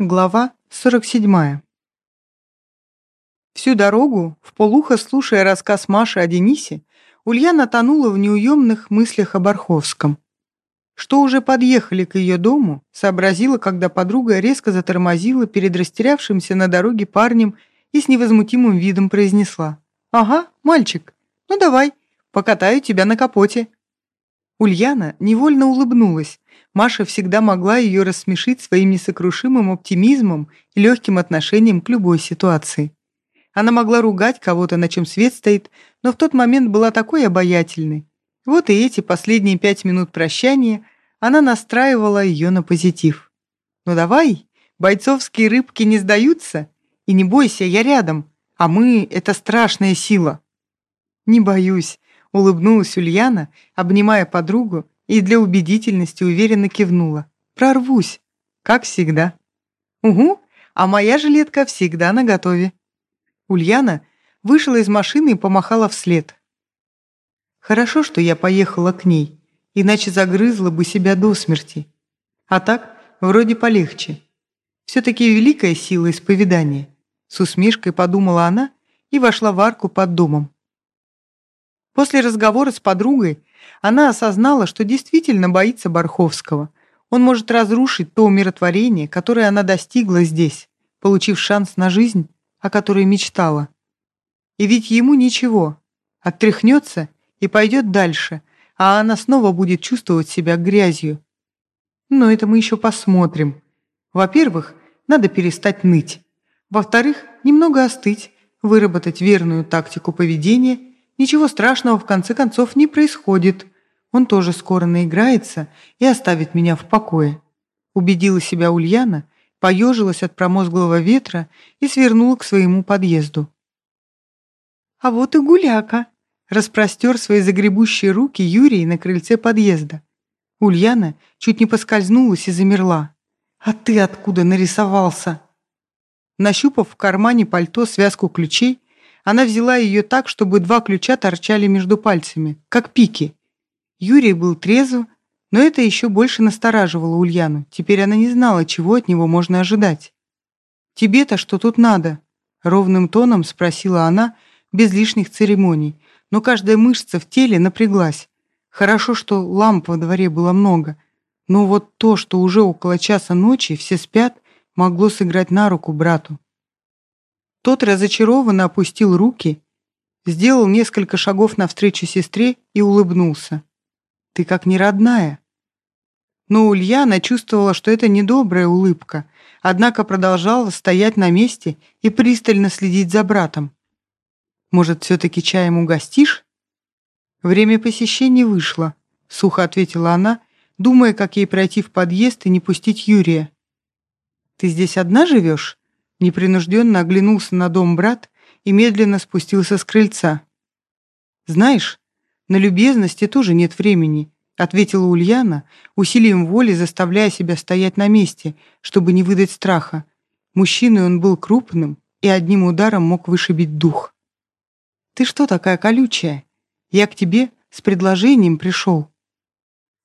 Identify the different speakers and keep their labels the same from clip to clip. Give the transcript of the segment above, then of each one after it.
Speaker 1: Глава 47. Всю дорогу, в полухо слушая рассказ Маши о Денисе, Ульяна тонула в неуемных мыслях о Барховском. Что уже подъехали к ее дому, сообразила, когда подруга резко затормозила перед растерявшимся на дороге парнем и с невозмутимым видом произнесла. «Ага, мальчик, ну давай, покатаю тебя на капоте». Ульяна невольно улыбнулась, Маша всегда могла ее рассмешить своим несокрушимым оптимизмом и легким отношением к любой ситуации. Она могла ругать кого-то, на чем свет стоит, но в тот момент была такой обаятельной. Вот и эти последние пять минут прощания она настраивала ее на позитив. «Ну давай, бойцовские рыбки не сдаются, и не бойся, я рядом, а мы — это страшная сила». «Не боюсь», — улыбнулась Ульяна, обнимая подругу и для убедительности уверенно кивнула. «Прорвусь, как всегда». «Угу, а моя жилетка всегда наготове». Ульяна вышла из машины и помахала вслед. «Хорошо, что я поехала к ней, иначе загрызла бы себя до смерти. А так, вроде полегче. Все-таки великая сила исповедания». С усмешкой подумала она и вошла в арку под домом. После разговора с подругой она осознала, что действительно боится Барховского. Он может разрушить то умиротворение, которое она достигла здесь, получив шанс на жизнь, о которой мечтала. И ведь ему ничего. Оттряхнется и пойдет дальше, а она снова будет чувствовать себя грязью. Но это мы еще посмотрим. Во-первых, надо перестать ныть. Во-вторых, немного остыть, выработать верную тактику поведения – Ничего страшного в конце концов не происходит. Он тоже скоро наиграется и оставит меня в покое. Убедила себя Ульяна, поежилась от промозглого ветра и свернула к своему подъезду. А вот и гуляка. Распростер свои загребущие руки Юрий на крыльце подъезда. Ульяна чуть не поскользнулась и замерла. «А ты откуда нарисовался?» Нащупав в кармане пальто связку ключей, она взяла ее так, чтобы два ключа торчали между пальцами, как пики. Юрий был трезв, но это еще больше настораживало Ульяну. Теперь она не знала, чего от него можно ожидать. «Тебе-то что тут надо?» — ровным тоном спросила она, без лишних церемоний. Но каждая мышца в теле напряглась. Хорошо, что ламп во дворе было много. Но вот то, что уже около часа ночи все спят, могло сыграть на руку брату. Тот разочарованно опустил руки, сделал несколько шагов навстречу сестре и улыбнулся. «Ты как не родная». Но Ульяна чувствовала, что это недобрая улыбка, однако продолжала стоять на месте и пристально следить за братом. «Может, все-таки чаем угостишь?» «Время посещения вышло», — сухо ответила она, думая, как ей пройти в подъезд и не пустить Юрия. «Ты здесь одна живешь?» Непринужденно оглянулся на дом брат и медленно спустился с крыльца. «Знаешь, на любезности тоже нет времени», ответила Ульяна, усилием воли заставляя себя стоять на месте, чтобы не выдать страха. Мужчиной он был крупным и одним ударом мог вышибить дух. «Ты что такая колючая? Я к тебе с предложением пришел».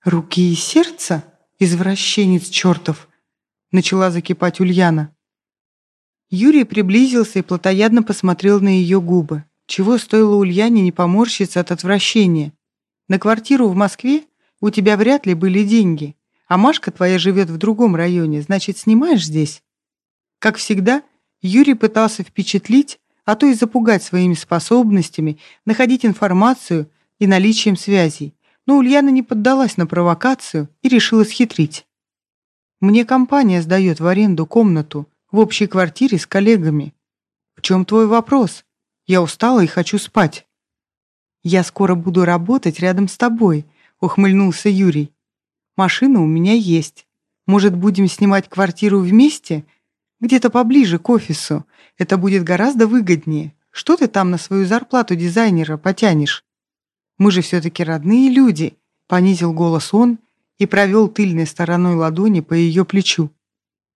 Speaker 1: «Руки и сердце? Извращенец чертов!» начала закипать Ульяна. Юрий приблизился и плотоядно посмотрел на ее губы. Чего стоило Ульяне не поморщиться от отвращения? На квартиру в Москве у тебя вряд ли были деньги, а Машка твоя живет в другом районе, значит, снимаешь здесь? Как всегда, Юрий пытался впечатлить, а то и запугать своими способностями, находить информацию и наличием связей. Но Ульяна не поддалась на провокацию и решила схитрить. «Мне компания сдает в аренду комнату», в общей квартире с коллегами. В чем твой вопрос? Я устала и хочу спать. Я скоро буду работать рядом с тобой, ухмыльнулся Юрий. Машина у меня есть. Может, будем снимать квартиру вместе? Где-то поближе к офису. Это будет гораздо выгоднее. Что ты там на свою зарплату дизайнера потянешь? Мы же все-таки родные люди, понизил голос он и провел тыльной стороной ладони по ее плечу.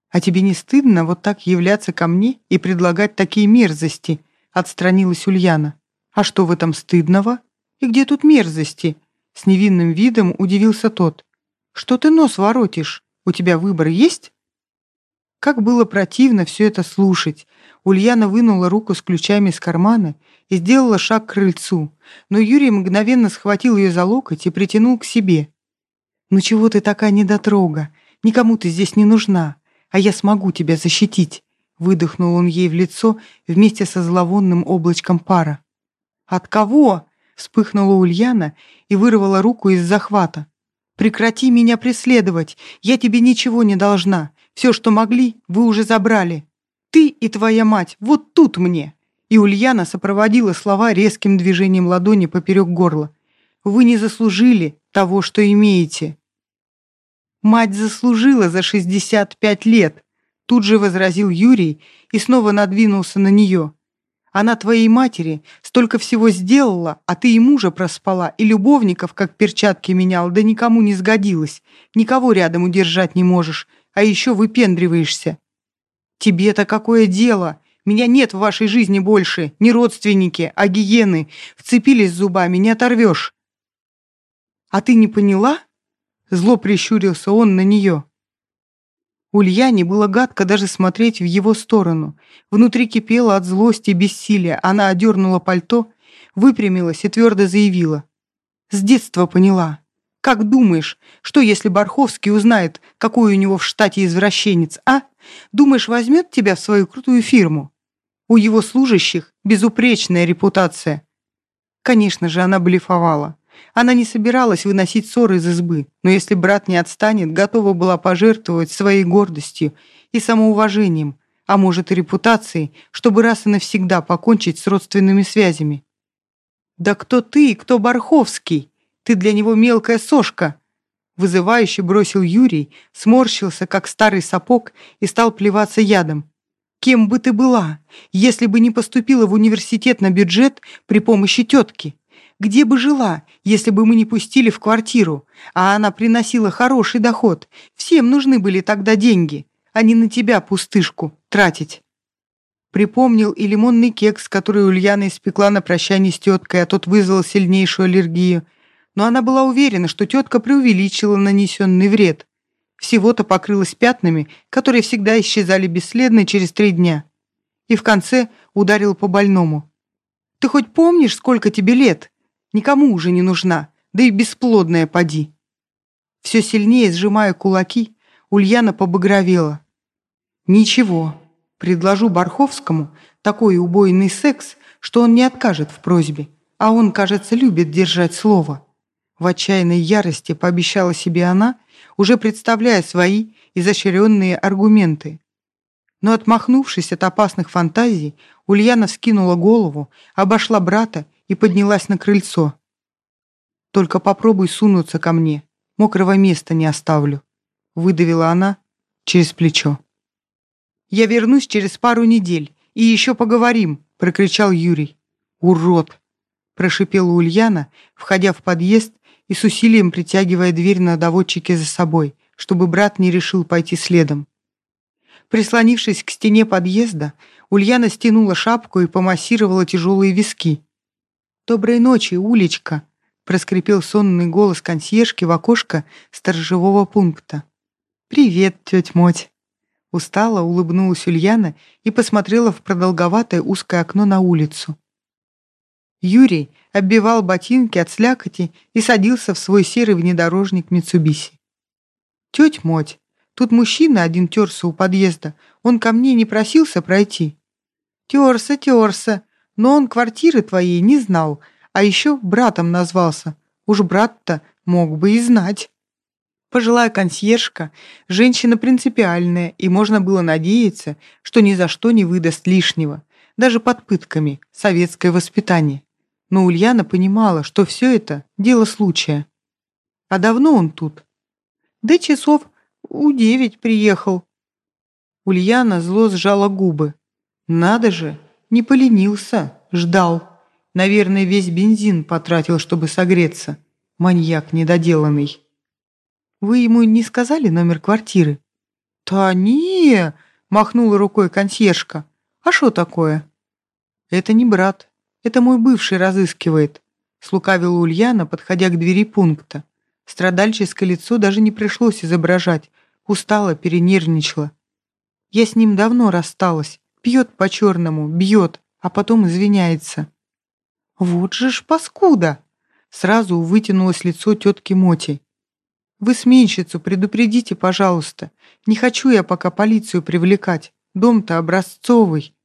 Speaker 1: «А тебе не стыдно вот так являться ко мне и предлагать такие мерзости?» — отстранилась Ульяна. «А что в этом стыдного? И где тут мерзости?» С невинным видом удивился тот. «Что ты нос воротишь? У тебя выбор есть?» Как было противно все это слушать. Ульяна вынула руку с ключами из кармана и сделала шаг к крыльцу, но Юрий мгновенно схватил ее за локоть и притянул к себе. «Ну чего ты такая недотрога? Никому ты здесь не нужна, а я смогу тебя защитить», выдохнул он ей в лицо вместе со зловонным облачком пара. «От кого?» — вспыхнула Ульяна и вырвала руку из захвата. «Прекрати меня преследовать, я тебе ничего не должна. Все, что могли, вы уже забрали. Ты и твоя мать, вот тут мне!» И Ульяна сопроводила слова резким движением ладони поперек горла. «Вы не заслужили того, что имеете». «Мать заслужила за 65 лет», тут же возразил Юрий и снова надвинулся на нее. Она твоей матери столько всего сделала, а ты и мужа проспала, и любовников, как перчатки менял, да никому не сгодилась. Никого рядом удержать не можешь, а еще выпендриваешься. Тебе-то какое дело? Меня нет в вашей жизни больше. Не родственники, а гиены. Вцепились зубами, не оторвешь. А ты не поняла? Зло прищурился он на нее. Ульяне было гадко даже смотреть в его сторону. Внутри кипело от злости и бессилия. Она одернула пальто, выпрямилась и твердо заявила. «С детства поняла. Как думаешь, что если Барховский узнает, какой у него в штате извращенец, а? Думаешь, возьмет тебя в свою крутую фирму? У его служащих безупречная репутация». Конечно же, она блефовала. Она не собиралась выносить ссоры из избы, но если брат не отстанет, готова была пожертвовать своей гордостью и самоуважением, а может и репутацией, чтобы раз и навсегда покончить с родственными связями. «Да кто ты и кто Барховский? Ты для него мелкая сошка!» Вызывающе бросил Юрий, сморщился, как старый сапог, и стал плеваться ядом. «Кем бы ты была, если бы не поступила в университет на бюджет при помощи тетки? Где бы жила, если бы мы не пустили в квартиру, а она приносила хороший доход? Всем нужны были тогда деньги, а не на тебя, пустышку, тратить. Припомнил и лимонный кекс, который Ульяна испекла на прощание с теткой, а тот вызвал сильнейшую аллергию. Но она была уверена, что тетка преувеличила нанесенный вред. Всего-то покрылась пятнами, которые всегда исчезали бесследно через три дня. И в конце ударил по больному. «Ты хоть помнишь, сколько тебе лет?» Никому уже не нужна, да и бесплодная поди. Все сильнее сжимая кулаки, Ульяна побагровела. Ничего, предложу Барховскому такой убойный секс, что он не откажет в просьбе, а он, кажется, любит держать слово. В отчаянной ярости пообещала себе она, уже представляя свои изощренные аргументы. Но отмахнувшись от опасных фантазий, Ульяна вскинула голову, обошла брата и поднялась на крыльцо. «Только попробуй сунуться ко мне, мокрого места не оставлю», выдавила она через плечо. «Я вернусь через пару недель, и еще поговорим», прокричал Юрий. «Урод!» прошипела Ульяна, входя в подъезд и с усилием притягивая дверь на доводчике за собой, чтобы брат не решил пойти следом. Прислонившись к стене подъезда, Ульяна стянула шапку и помассировала тяжелые виски. «Доброй ночи, Улечка!» — проскрипел сонный голос консьержки в окошко сторожевого пункта. «Привет, тетя Моть!» Устала, улыбнулась Ульяна и посмотрела в продолговатое узкое окно на улицу. Юрий оббивал ботинки от слякоти и садился в свой серый внедорожник Митсубиси. «Тетя Моть, тут мужчина один терся у подъезда, он ко мне не просился пройти». «Терся, терся, но он квартиры твоей не знал, а еще братом назвался. Уж брат-то мог бы и знать. Пожилая консьержка, женщина принципиальная, и можно было надеяться, что ни за что не выдаст лишнего, даже под пытками, советское воспитание. Но Ульяна понимала, что все это – дело случая. А давно он тут? Да часов у девять приехал. Ульяна зло сжала губы. Надо же, не поленился, ждал. Наверное, весь бензин потратил, чтобы согреться. Маньяк недоделанный. Вы ему не сказали номер квартиры? «Да не!» — махнула рукой консьержка. «А что такое?» «Это не брат. Это мой бывший разыскивает», — слукавила Ульяна, подходя к двери пункта. Страдальческое лицо даже не пришлось изображать. Устала, перенервничала. Я с ним давно рассталась. Пьет по-черному, бьет, а потом извиняется. Вот же ж паскуда! Сразу вытянулось лицо тетки Моти. Вы сменщицу предупредите, пожалуйста. Не хочу я пока полицию привлекать. Дом-то образцовый.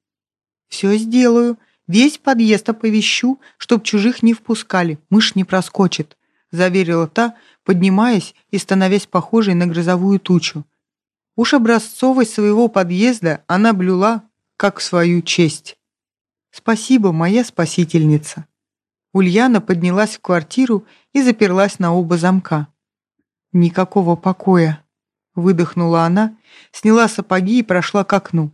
Speaker 1: Все сделаю. Весь подъезд оповещу, чтоб чужих не впускали. Мышь не проскочит, заверила та, поднимаясь и становясь похожей на грозовую тучу. Уж образцовость своего подъезда она блюла, как свою честь. «Спасибо, моя спасительница». Ульяна поднялась в квартиру и заперлась на оба замка. «Никакого покоя», — выдохнула она, сняла сапоги и прошла к окну.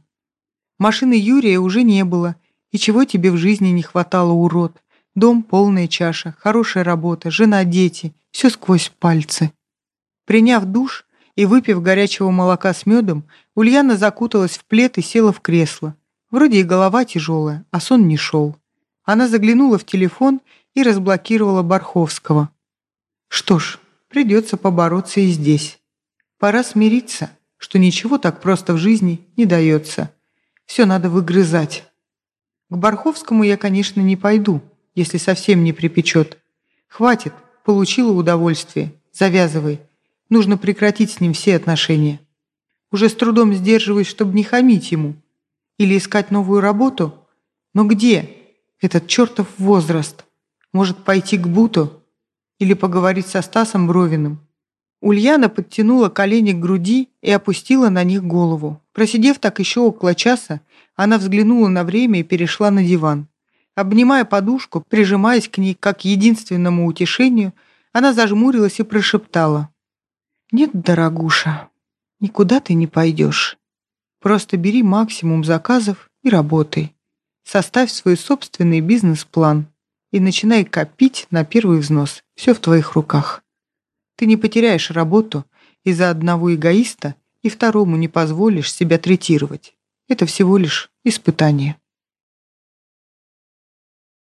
Speaker 1: Машины Юрия уже не было, и чего тебе в жизни не хватало, урод? Дом, полная чаша, хорошая работа, жена, дети, все сквозь пальцы. Приняв душ и выпив горячего молока с медом, Ульяна закуталась в плед и села в кресло. Вроде и голова тяжелая, а сон не шел. Она заглянула в телефон и разблокировала Барховского. Что ж, придется побороться и здесь. Пора смириться, что ничего так просто в жизни не дается. Все надо выгрызать. К Барховскому я, конечно, не пойду, если совсем не припечет. Хватит, получила удовольствие, завязывай. Нужно прекратить с ним все отношения. Уже с трудом сдерживаюсь, чтобы не хамить ему. Или искать новую работу? Но где этот чертов возраст? Может, пойти к Буту? Или поговорить со Стасом Бровиным? Ульяна подтянула колени к груди и опустила на них голову. Просидев так еще около часа, она взглянула на время и перешла на диван. Обнимая подушку, прижимаясь к ней как единственному утешению, она зажмурилась и прошептала. «Нет, дорогуша, никуда ты не пойдешь. Просто бери максимум заказов и работай. Составь свой собственный бизнес-план и начинай копить на первый взнос. Все в твоих руках». Ты не потеряешь работу из-за одного эгоиста и второму не позволишь себя третировать. Это всего лишь испытание.